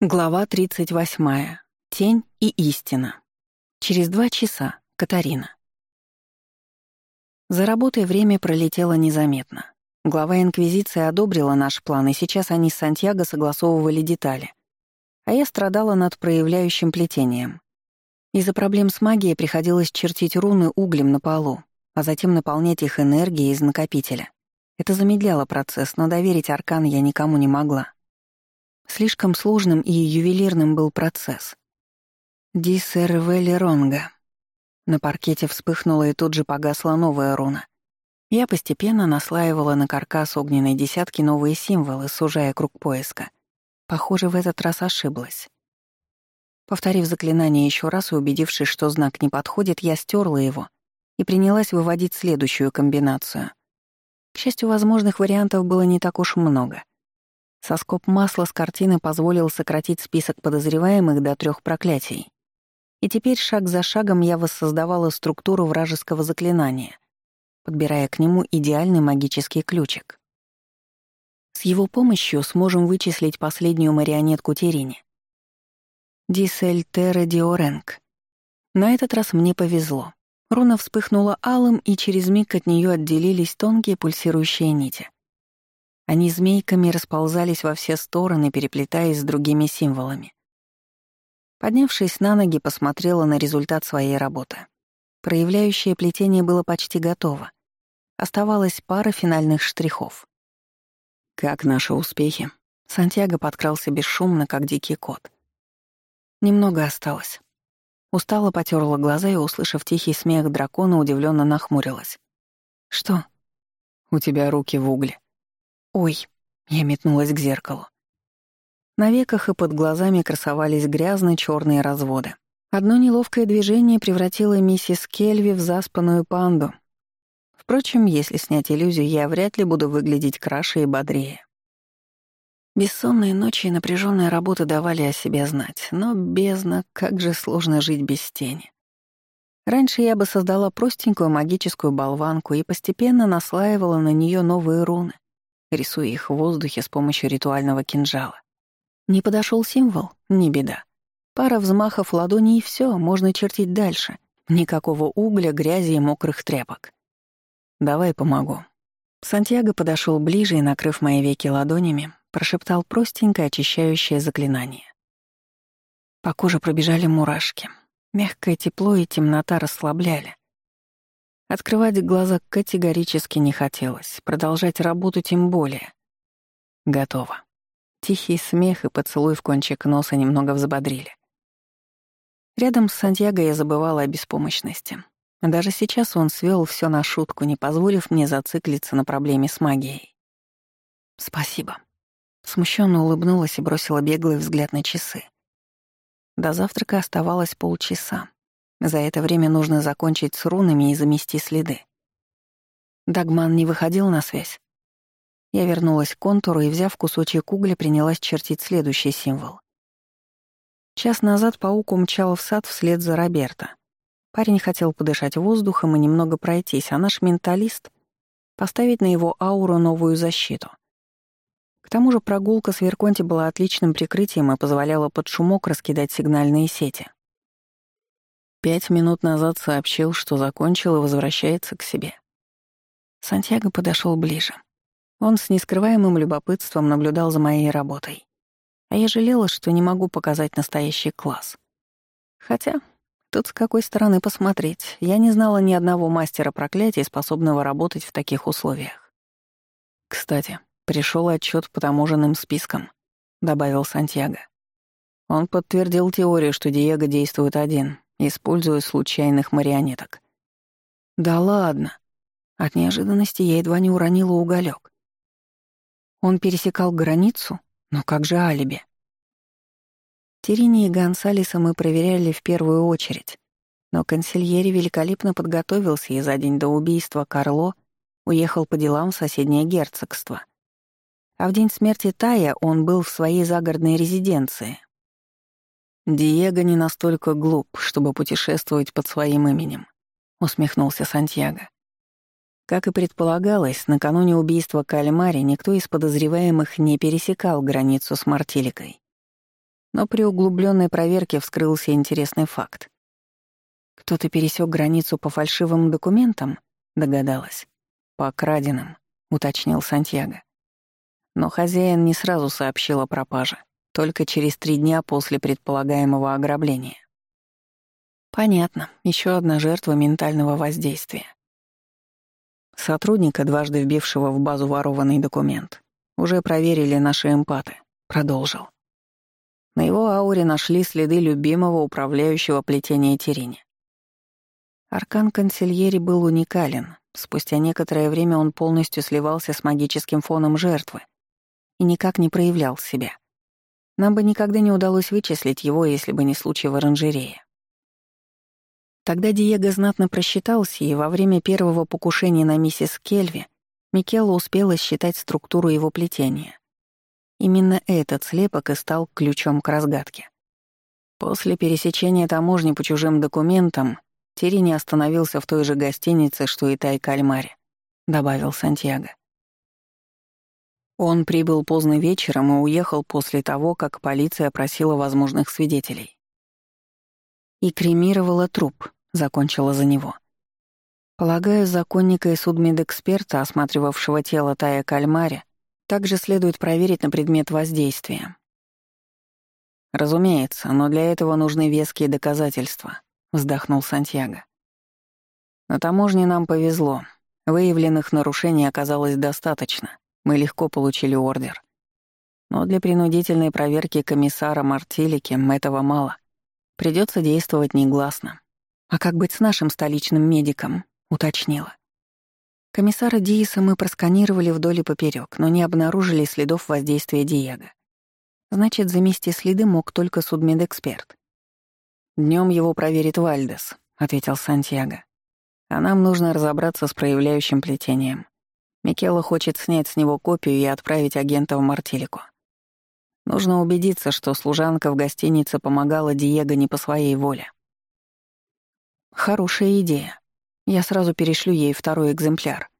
Глава 38. Тень и истина. Через два часа. Катарина. За работой время пролетело незаметно. Глава Инквизиции одобрила наш план, и сейчас они с Сантьяго согласовывали детали. А я страдала над проявляющим плетением. Из-за проблем с магией приходилось чертить руны углем на полу, а затем наполнять их энергией из накопителя. Это замедляло процесс, но доверить аркан я никому не могла. Слишком сложным и ювелирным был процесс. «Диссервели ронга». На паркете вспыхнула и тут же погасла новая руна. Я постепенно наслаивала на каркас огненной десятки новые символы, сужая круг поиска. Похоже, в этот раз ошиблась. Повторив заклинание еще раз и убедившись, что знак не подходит, я стерла его и принялась выводить следующую комбинацию. К счастью, возможных вариантов было не так уж много — Соскоп масла с картины позволил сократить список подозреваемых до трех проклятий. И теперь шаг за шагом я воссоздавала структуру вражеского заклинания, подбирая к нему идеальный магический ключик. С его помощью сможем вычислить последнюю марионетку Терини. Дисель Терра Диоренг. На этот раз мне повезло. Руна вспыхнула алым, и через миг от нее отделились тонкие пульсирующие нити. Они змейками расползались во все стороны, переплетаясь с другими символами. Поднявшись на ноги, посмотрела на результат своей работы. Проявляющее плетение было почти готово. Оставалась пара финальных штрихов. «Как наши успехи?» Сантьяго подкрался бесшумно, как дикий кот. Немного осталось. Устало потерла глаза и, услышав тихий смех дракона, удивленно нахмурилась. «Что?» «У тебя руки в угле», «Ой!» — я метнулась к зеркалу. На веках и под глазами красовались грязно черные разводы. Одно неловкое движение превратило миссис Кельви в заспанную панду. Впрочем, если снять иллюзию, я вряд ли буду выглядеть краше и бодрее. Бессонные ночи и напряженная работа давали о себе знать, но бездна, как же сложно жить без тени. Раньше я бы создала простенькую магическую болванку и постепенно наслаивала на нее новые руны, рисуя их в воздухе с помощью ритуального кинжала. Не подошел символ — не беда. Пара взмахов ладони и все, можно чертить дальше. Никакого угля, грязи и мокрых тряпок. «Давай помогу». Сантьяго подошел ближе и, накрыв мои веки ладонями, прошептал простенькое очищающее заклинание. По коже пробежали мурашки. Мягкое тепло и темнота расслабляли. Открывать глаза категорически не хотелось, продолжать работу тем более. Готово. Тихий смех и поцелуй в кончик носа немного взбодрили. Рядом с Сантьяго я забывала о беспомощности. Даже сейчас он свел все на шутку, не позволив мне зациклиться на проблеме с магией. «Спасибо». Смущенно улыбнулась и бросила беглый взгляд на часы. До завтрака оставалось полчаса. За это время нужно закончить с рунами и замести следы. Дагман не выходил на связь. Я вернулась к контуру и, взяв кусочек угля, принялась чертить следующий символ. Час назад паук умчал в сад вслед за Роберто. Парень хотел подышать воздухом и немного пройтись, а наш менталист — поставить на его ауру новую защиту. К тому же прогулка с Верконти была отличным прикрытием и позволяла под шумок раскидать сигнальные сети. Пять минут назад сообщил, что закончил и возвращается к себе. Сантьяго подошел ближе. Он с нескрываемым любопытством наблюдал за моей работой. А я жалела, что не могу показать настоящий класс. Хотя, тут с какой стороны посмотреть, я не знала ни одного мастера проклятий, способного работать в таких условиях. «Кстати, пришел отчет по таможенным спискам», — добавил Сантьяго. Он подтвердил теорию, что Диего действует один, используя случайных марионеток. Да ладно. От неожиданности я едва не уронила уголек. Он пересекал границу? Но как же алиби? Терини и Гонсалеса мы проверяли в первую очередь, но консильери великолепно подготовился и за день до убийства Карло уехал по делам в соседнее герцогство. А в день смерти Тая он был в своей загородной резиденции, «Диего не настолько глуп, чтобы путешествовать под своим именем», — усмехнулся Сантьяго. Как и предполагалось, накануне убийства Кальмари никто из подозреваемых не пересекал границу с Мартиликой. Но при углубленной проверке вскрылся интересный факт. «Кто-то пересек границу по фальшивым документам?» — догадалась. «По краденым», — уточнил Сантьяго. Но хозяин не сразу сообщил о пропаже, только через три дня после предполагаемого ограбления. Понятно, еще одна жертва ментального воздействия. Сотрудника, дважды вбившего в базу ворованный документ, уже проверили наши эмпаты, продолжил. На его ауре нашли следы любимого управляющего плетения Терини. Аркан Консильери был уникален. Спустя некоторое время он полностью сливался с магическим фоном жертвы и никак не проявлял себя. Нам бы никогда не удалось вычислить его, если бы не случай в оранжерее. Тогда Диего знатно просчитался, и во время первого покушения на миссис Кельви Микелла успела считать структуру его плетения. Именно этот слепок и стал ключом к разгадке. После пересечения таможни по чужим документам Терини остановился в той же гостинице, что и Тай Кальмаре, добавил Сантьяго. Он прибыл поздно вечером и уехал после того, как полиция опросила возможных свидетелей. И кремировала труп, закончила за него. Полагаю, законника и судмедэксперта, осматривавшего тело Тая Кальмари, также следует проверить на предмет воздействия. Разумеется, но для этого нужны веские доказательства, вздохнул Сантьяго. На таможне нам повезло. Выявленных нарушений оказалось достаточно. Мы легко получили ордер. Но для принудительной проверки комиссара Мартилики этого мало. Придется действовать негласно. А как быть с нашим столичным медиком? уточнила. Комиссара Дииса мы просканировали вдоль и поперек, но не обнаружили следов воздействия Диего. Значит, замести следы мог только судмедэксперт. Днем его проверит Вальдес», — ответил Сантьяго. «А нам нужно разобраться с проявляющим плетением. Микела хочет снять с него копию и отправить агента в Мартилику. Нужно убедиться, что служанка в гостинице помогала Диего не по своей воле». «Хорошая идея», я сразу перешлю ей второй экземпляр.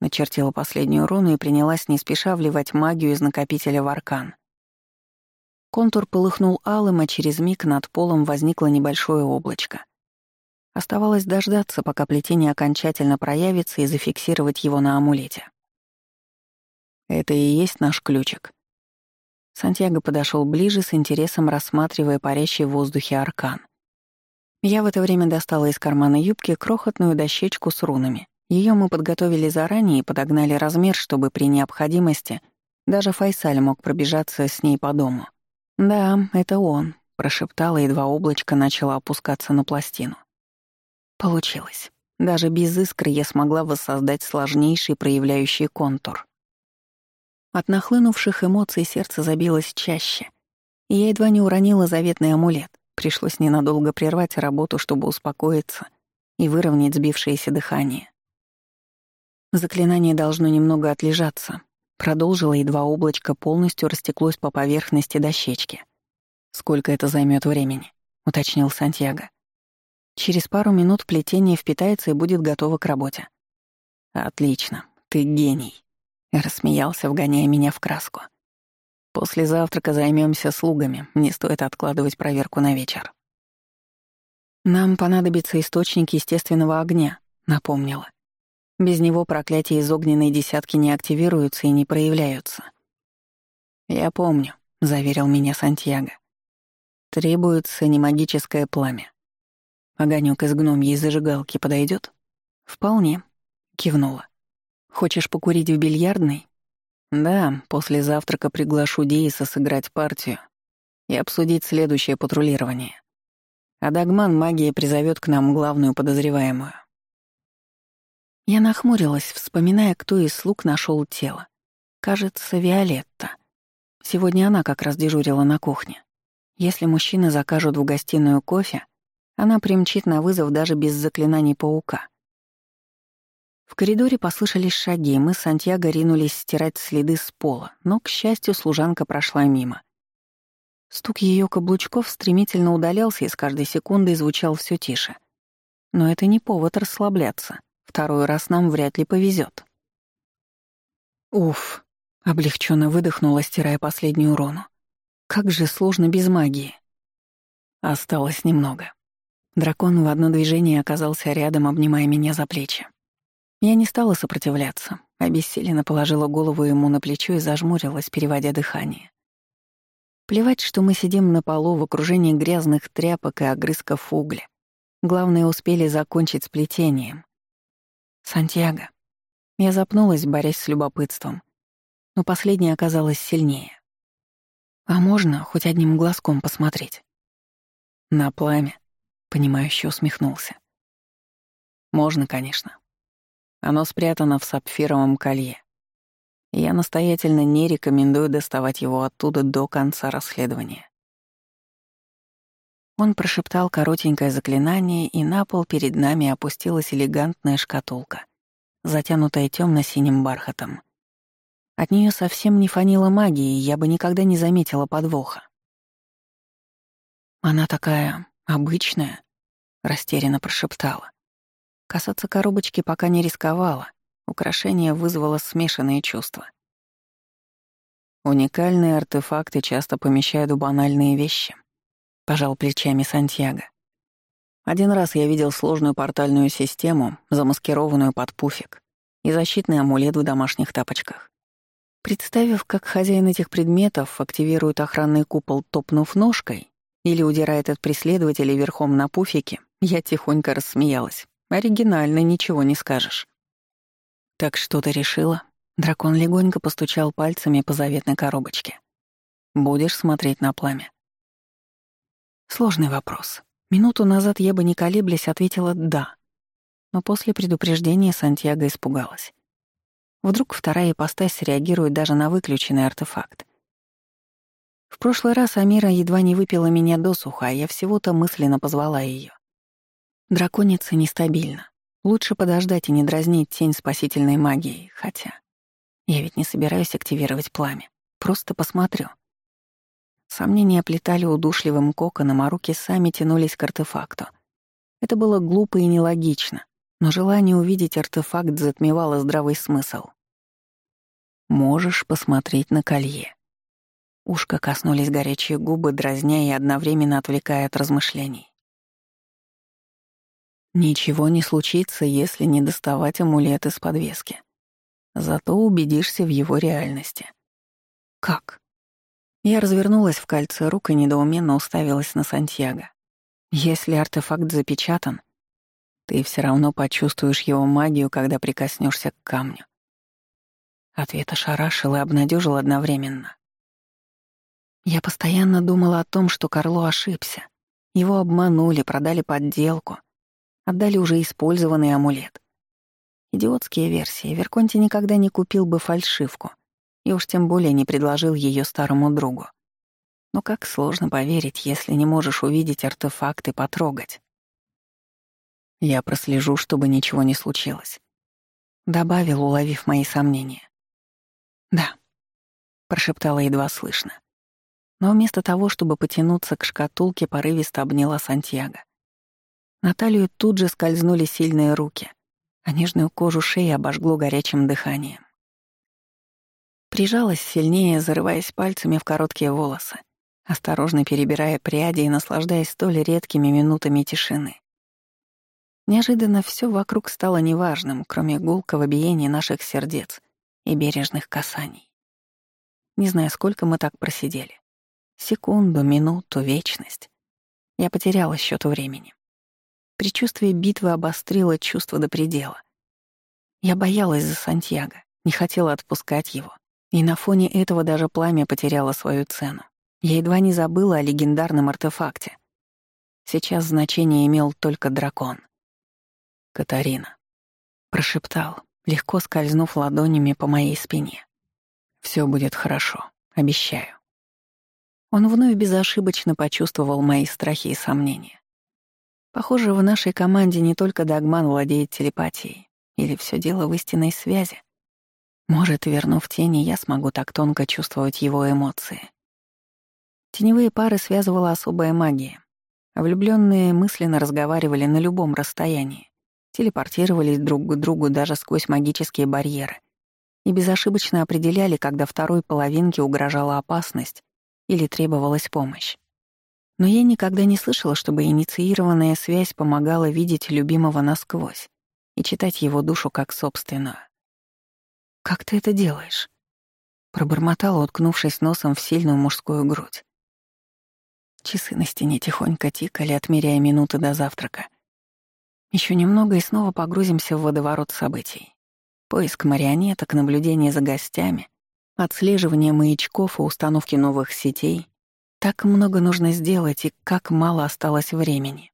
Начертила последнюю руну и принялась не спеша вливать магию из накопителя в аркан. Контур полыхнул алым, а через миг над полом возникло небольшое облачко. Оставалось дождаться, пока плетение окончательно проявится и зафиксировать его на амулете. Это и есть наш ключик. Сантьяго подошел ближе, с интересом рассматривая парящий в воздухе аркан. Я в это время достала из кармана юбки крохотную дощечку с рунами. Ее мы подготовили заранее и подогнали размер, чтобы при необходимости даже Файсаль мог пробежаться с ней по дому. «Да, это он», — прошептала, и два облачка начало опускаться на пластину. Получилось. Даже без искры я смогла воссоздать сложнейший проявляющий контур. От нахлынувших эмоций сердце забилось чаще, и я едва не уронила заветный амулет. Пришлось ненадолго прервать работу, чтобы успокоиться и выровнять сбившееся дыхание. Заклинание должно немного отлежаться. Продолжила, и два облачка полностью растеклось по поверхности дощечки. «Сколько это займет времени?» — уточнил Сантьяго. «Через пару минут плетение впитается и будет готово к работе». «Отлично, ты гений», — рассмеялся, вгоняя меня в краску. После завтрака займемся слугами, не стоит откладывать проверку на вечер. Нам понадобится источник естественного огня, напомнила. Без него проклятия из огненной десятки не активируются и не проявляются. Я помню, заверил меня Сантьяго. Требуется не магическое пламя. Огонек из гномьей зажигалки подойдет? Вполне, кивнула. Хочешь покурить в бильярдной? Да, после завтрака приглашу Дейса сыграть партию и обсудить следующее патрулирование. А Дагман магия призовет к нам главную подозреваемую. Я нахмурилась, вспоминая, кто из слуг нашел тело. Кажется, Виолетта. Сегодня она как раз дежурила на кухне. Если мужчины закажут в гостиную кофе, она примчит на вызов даже без заклинаний паука. В коридоре послышались шаги, мы с Сантьяго ринулись стирать следы с пола, но, к счастью, служанка прошла мимо. Стук ее каблучков стремительно удалялся и с каждой секундой звучал все тише. Но это не повод расслабляться. Второй раз нам вряд ли повезет. Уф, облегченно выдохнула, стирая последнюю урону. Как же сложно без магии. Осталось немного. Дракон в одно движение оказался рядом, обнимая меня за плечи. Я не стала сопротивляться, обессиленно положила голову ему на плечо и зажмурилась, переводя дыхание. Плевать, что мы сидим на полу в окружении грязных тряпок и огрызков угля. Главное, успели закончить с плетением. Сантьяго. Я запнулась, борясь с любопытством. Но последнее оказалось сильнее. А можно хоть одним глазком посмотреть? На пламя, понимающе усмехнулся. Можно, конечно. Оно спрятано в сапфировом колье. Я настоятельно не рекомендую доставать его оттуда до конца расследования. Он прошептал коротенькое заклинание, и на пол перед нами опустилась элегантная шкатулка, затянутая темно синим бархатом. От нее совсем не фанила магии, я бы никогда не заметила подвоха. «Она такая обычная», — растерянно прошептала. Касаться коробочки пока не рисковала. Украшение вызвало смешанные чувства. Уникальные артефакты часто помещают в банальные вещи. Пожал плечами Сантьяго. Один раз я видел сложную портальную систему, замаскированную под пуфик, и защитный амулет в домашних тапочках. Представив, как хозяин этих предметов активирует охранный купол, топнув ножкой, или удирает от преследователей верхом на пуфике, я тихонько рассмеялась. Оригинально, ничего не скажешь. Так что ты решила? Дракон легонько постучал пальцами по заветной коробочке. Будешь смотреть на пламя? Сложный вопрос. Минуту назад я бы не колеблясь ответила «да». Но после предупреждения Сантьяго испугалась. Вдруг вторая ипостась реагирует даже на выключенный артефакт. В прошлый раз Амира едва не выпила меня досуха, а я всего-то мысленно позвала ее. Драконица нестабильна. Лучше подождать и не дразнить тень спасительной магией, хотя... Я ведь не собираюсь активировать пламя. Просто посмотрю. Сомнения оплетали удушливым коконом, а руки сами тянулись к артефакту. Это было глупо и нелогично, но желание увидеть артефакт затмевало здравый смысл. «Можешь посмотреть на колье». Ушко коснулись горячие губы, дразня и одновременно отвлекая от размышлений. Ничего не случится, если не доставать амулет из подвески. Зато убедишься в его реальности. Как? Я развернулась в кольце рук и недоуменно уставилась на Сантьяго. Если артефакт запечатан, ты все равно почувствуешь его магию, когда прикоснешься к камню. Ответ ошарашил и обнадежил одновременно. Я постоянно думала о том, что Карло ошибся. Его обманули, продали подделку — Отдали уже использованный амулет. Идиотские версии. Верконти никогда не купил бы фальшивку. И уж тем более не предложил ее старому другу. Но как сложно поверить, если не можешь увидеть артефакт и потрогать. Я прослежу, чтобы ничего не случилось. Добавил, уловив мои сомнения. «Да», — прошептала едва слышно. Но вместо того, чтобы потянуться к шкатулке, порывисто обняла Сантьяго. На талию тут же скользнули сильные руки, а нежную кожу шеи обожгло горячим дыханием. Прижалась сильнее, зарываясь пальцами в короткие волосы, осторожно перебирая пряди и наслаждаясь столь редкими минутами тишины. Неожиданно все вокруг стало неважным, кроме гулкого биения наших сердец и бережных касаний. Не знаю, сколько мы так просидели. Секунду, минуту, вечность. Я потеряла счет времени. Предчувствие битвы обострило чувство до предела. Я боялась за Сантьяго, не хотела отпускать его. И на фоне этого даже пламя потеряло свою цену. Я едва не забыла о легендарном артефакте. Сейчас значение имел только дракон. «Катарина», — прошептал, легко скользнув ладонями по моей спине. Все будет хорошо, обещаю». Он вновь безошибочно почувствовал мои страхи и сомнения. Похоже, в нашей команде не только Дагман владеет телепатией. Или все дело в истинной связи. Может, вернув тени, я смогу так тонко чувствовать его эмоции. Теневые пары связывала особая магия. Влюбленные мысленно разговаривали на любом расстоянии, телепортировались друг к другу даже сквозь магические барьеры и безошибочно определяли, когда второй половинке угрожала опасность или требовалась помощь. Но я никогда не слышала, чтобы инициированная связь помогала видеть любимого насквозь и читать его душу как собственную. «Как ты это делаешь?» Пробормотала, уткнувшись носом в сильную мужскую грудь. Часы на стене тихонько тикали, отмеряя минуты до завтрака. Еще немного и снова погрузимся в водоворот событий. Поиск марионеток, наблюдение за гостями, отслеживание маячков и установки новых сетей, так много нужно сделать, и как мало осталось времени.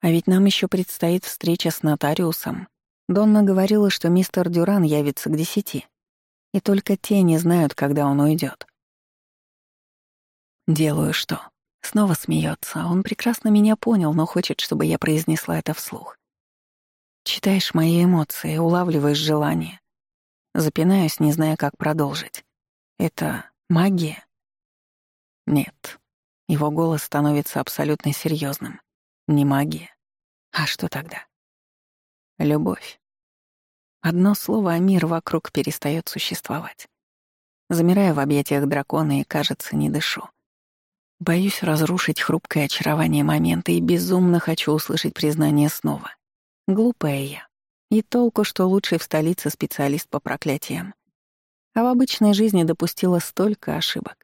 А ведь нам еще предстоит встреча с нотариусом. Донна говорила, что мистер Дюран явится к десяти. И только те не знают, когда он уйдет. Делаю что? Снова смеется. Он прекрасно меня понял, но хочет, чтобы я произнесла это вслух. Читаешь мои эмоции, улавливаешь желание. Запинаюсь, не зная, как продолжить. Это магия? Нет. Его голос становится абсолютно серьезным. Не магия. А что тогда? Любовь. Одно слово, а мир вокруг перестает существовать. Замираю в объятиях дракона и, кажется, не дышу. Боюсь разрушить хрупкое очарование момента и безумно хочу услышать признание снова. Глупая я. И толку, что лучший в столице специалист по проклятиям. А в обычной жизни допустила столько ошибок.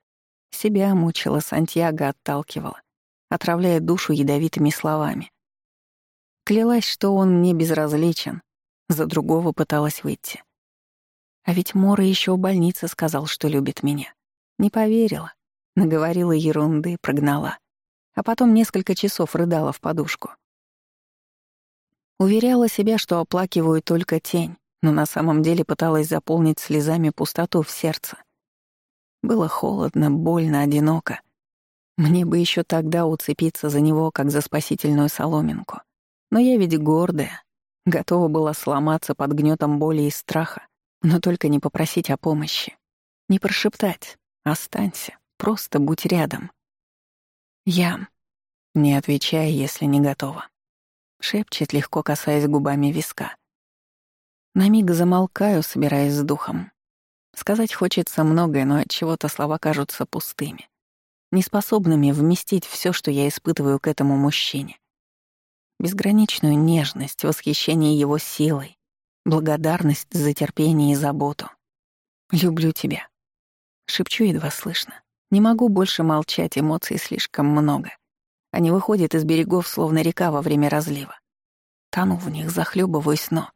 Себя мучила, Сантьяго отталкивала, отравляя душу ядовитыми словами. Клялась, что он мне безразличен, за другого пыталась выйти. А ведь Мора еще в больнице сказал, что любит меня. Не поверила, наговорила ерунды, прогнала. А потом несколько часов рыдала в подушку. Уверяла себя, что оплакиваю только тень, но на самом деле пыталась заполнить слезами пустоту в сердце. Было холодно, больно, одиноко. Мне бы еще тогда уцепиться за него, как за спасительную соломинку. Но я ведь гордая, готова была сломаться под гнетом боли и страха, но только не попросить о помощи. Не прошептать «Останься, просто будь рядом». Я, не отвечая, если не готова. Шепчет, легко касаясь губами виска. На миг замолкаю, собираясь с духом. Сказать хочется многое, но от чего-то слова кажутся пустыми, неспособными вместить все, что я испытываю к этому мужчине. Безграничную нежность, восхищение его силой, благодарность за терпение и заботу. «Люблю тебя», — шепчу едва слышно. Не могу больше молчать, эмоций слишком много. Они выходят из берегов, словно река во время разлива. Тону в них, захлебываюсь, но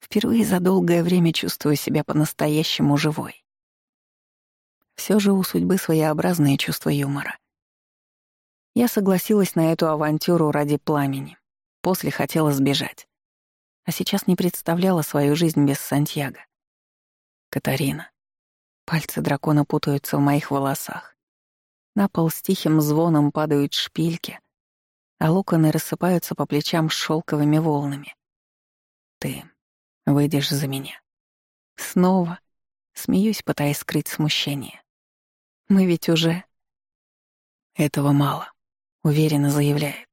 Впервые за долгое время чувствую себя по-настоящему живой. Все же у судьбы своеобразное чувство юмора. Я согласилась на эту авантюру ради пламени. После хотела сбежать. А сейчас не представляла свою жизнь без Сантьяго. Катарина. Пальцы дракона путаются в моих волосах. На пол с тихим звоном падают шпильки, а локоны рассыпаются по плечам шелковыми волнами. Ты Выйдешь за меня. Снова. Смеюсь, пытаясь скрыть смущение. Мы ведь уже... Этого мало, уверенно заявляет.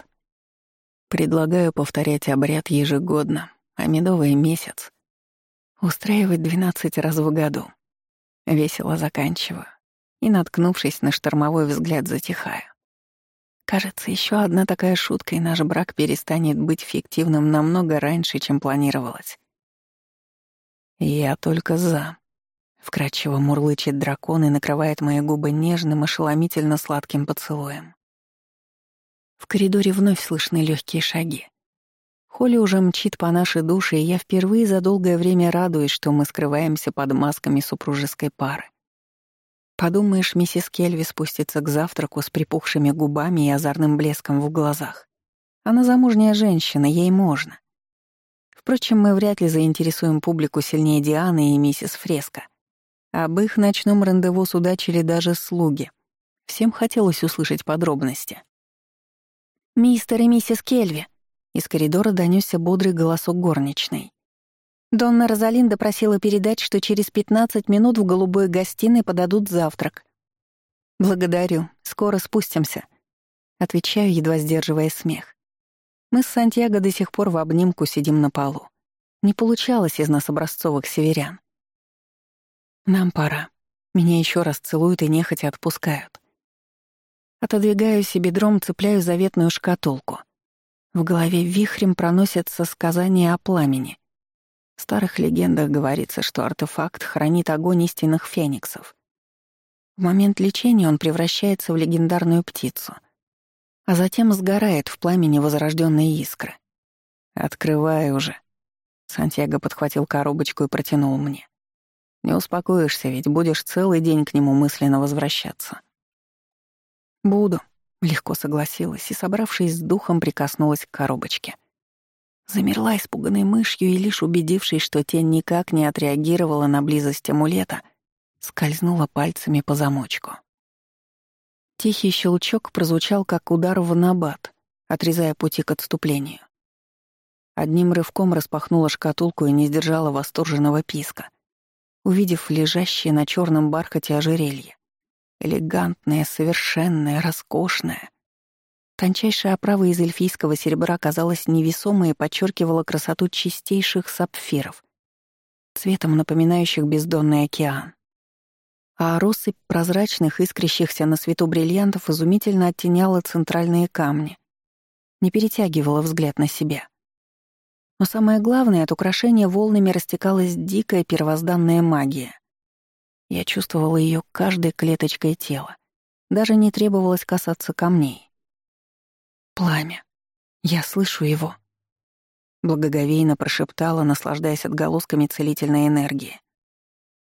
Предлагаю повторять обряд ежегодно, а медовый месяц. Устраивать двенадцать раз в году. Весело заканчиваю и, наткнувшись на штормовой взгляд, затихаю. Кажется, еще одна такая шутка, и наш брак перестанет быть фиктивным намного раньше, чем планировалось. «Я только за». Вкрадчиво мурлычет дракон и накрывает мои губы нежным, ошеломительно сладким поцелуем. В коридоре вновь слышны легкие шаги. Холли уже мчит по нашей душе, и я впервые за долгое время радуюсь, что мы скрываемся под масками супружеской пары. Подумаешь, миссис Кельви спустится к завтраку с припухшими губами и озорным блеском в глазах. Она замужняя женщина, ей можно. Впрочем, мы вряд ли заинтересуем публику сильнее Дианы и миссис Фреско. Об их ночном рандеву судачили даже слуги. Всем хотелось услышать подробности. «Мистер и миссис Кельви!» Из коридора донёсся бодрый голосок горничной. Донна Розалинда просила передать, что через 15 минут в голубой гостиной подадут завтрак. «Благодарю, скоро спустимся», — отвечаю, едва сдерживая смех. Мы с Сантьяго до сих пор в обнимку сидим на полу. Не получалось из нас образцовых северян. Нам пора. Меня еще раз целуют и нехотя отпускают. Отодвигаюсь и бедром цепляю заветную шкатулку. В голове вихрем проносятся сказания о пламени. В старых легендах говорится, что артефакт хранит огонь истинных фениксов. В момент лечения он превращается в легендарную птицу, а затем сгорает в пламени возрожденной искры. «Открывай уже». Сантьяго подхватил коробочку и протянул мне. «Не успокоишься, ведь будешь целый день к нему мысленно возвращаться». «Буду», — легко согласилась и, собравшись с духом, прикоснулась к коробочке. Замерла испуганной мышью и, лишь убедившись, что тень никак не отреагировала на близость амулета, скользнула пальцами по замочку. Тихий щелчок прозвучал, как удар в набат, отрезая пути к отступлению. Одним рывком распахнула шкатулку и не сдержала восторженного писка, увидев лежащее на черном бархате ожерелье. Элегантное, совершенное, роскошное. Тончайшая оправа из эльфийского серебра казалась невесомой и подчеркивала красоту чистейших сапфиров, цветом напоминающих бездонный океан. А россыпь прозрачных, искрящихся на свету бриллиантов изумительно оттеняла центральные камни, не перетягивала взгляд на себя — но самое главное, от украшения волнами растекалась дикая первозданная магия. Я чувствовала ее каждой клеточкой тела. Даже не требовалось касаться камней. «Пламя. Я слышу его», — благоговейно прошептала, наслаждаясь отголосками целительной энергии.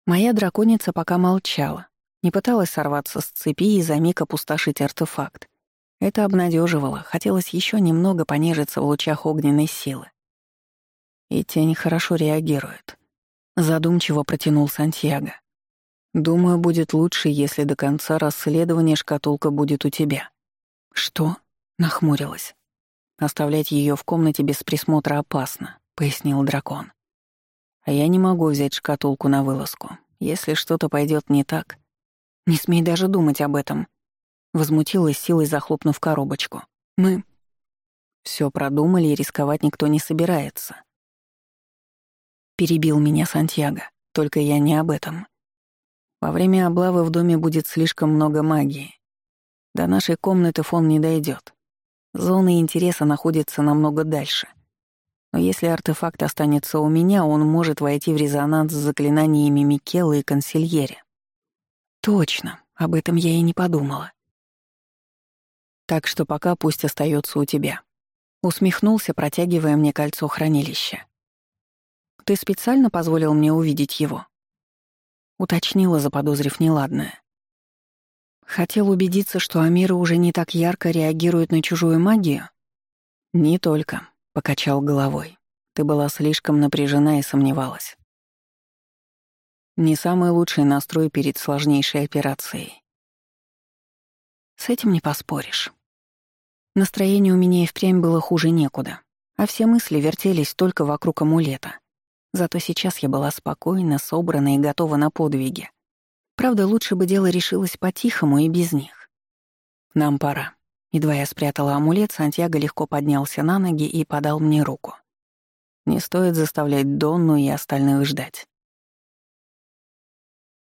Моя драконица пока молчала, не пыталась сорваться с цепи и за миг опустошить артефакт. Это обнадеживало, хотелось еще немного понежиться в лучах огненной силы. И тень хорошо реагирует. Задумчиво протянул Сантьяго. Думаю, будет лучше, если до конца расследования шкатулка будет у тебя. Что? Нахмурилась. Оставлять ее в комнате без присмотра опасно, пояснил дракон. А я не могу взять шкатулку на вылазку. Если что-то пойдет не так, не смей даже думать об этом. Возмутилась силой, захлопнув коробочку. Мы все продумали и рисковать никто не собирается. Перебил меня Сантьяго, только я не об этом. Во время облавы в доме будет слишком много магии. До нашей комнаты фон не дойдет. Зона интереса находится намного дальше. Но если артефакт останется у меня, он может войти в резонанс с заклинаниями Микела и Консильери. Точно, об этом я и не подумала. Так что пока пусть остается у тебя. Усмехнулся, протягивая мне кольцо хранилища. Ты специально позволил мне увидеть его?» Уточнила, заподозрив неладное. Хотел убедиться, что Амира уже не так ярко реагирует на чужую магию? «Не только», — покачал головой. «Ты была слишком напряжена и сомневалась». Не самый лучший настрой перед сложнейшей операцией. С этим не поспоришь. Настроение у меня и впрямь было хуже некуда, а все мысли вертелись только вокруг амулета. Зато сейчас я была спокойна, собрана и готова на подвиги. Правда, лучше бы дело решилось по-тихому и без них. «Нам пора». Едва я спрятала амулет, Сантьяго легко поднялся на ноги и подал мне руку. Не стоит заставлять Донну и остальных ждать.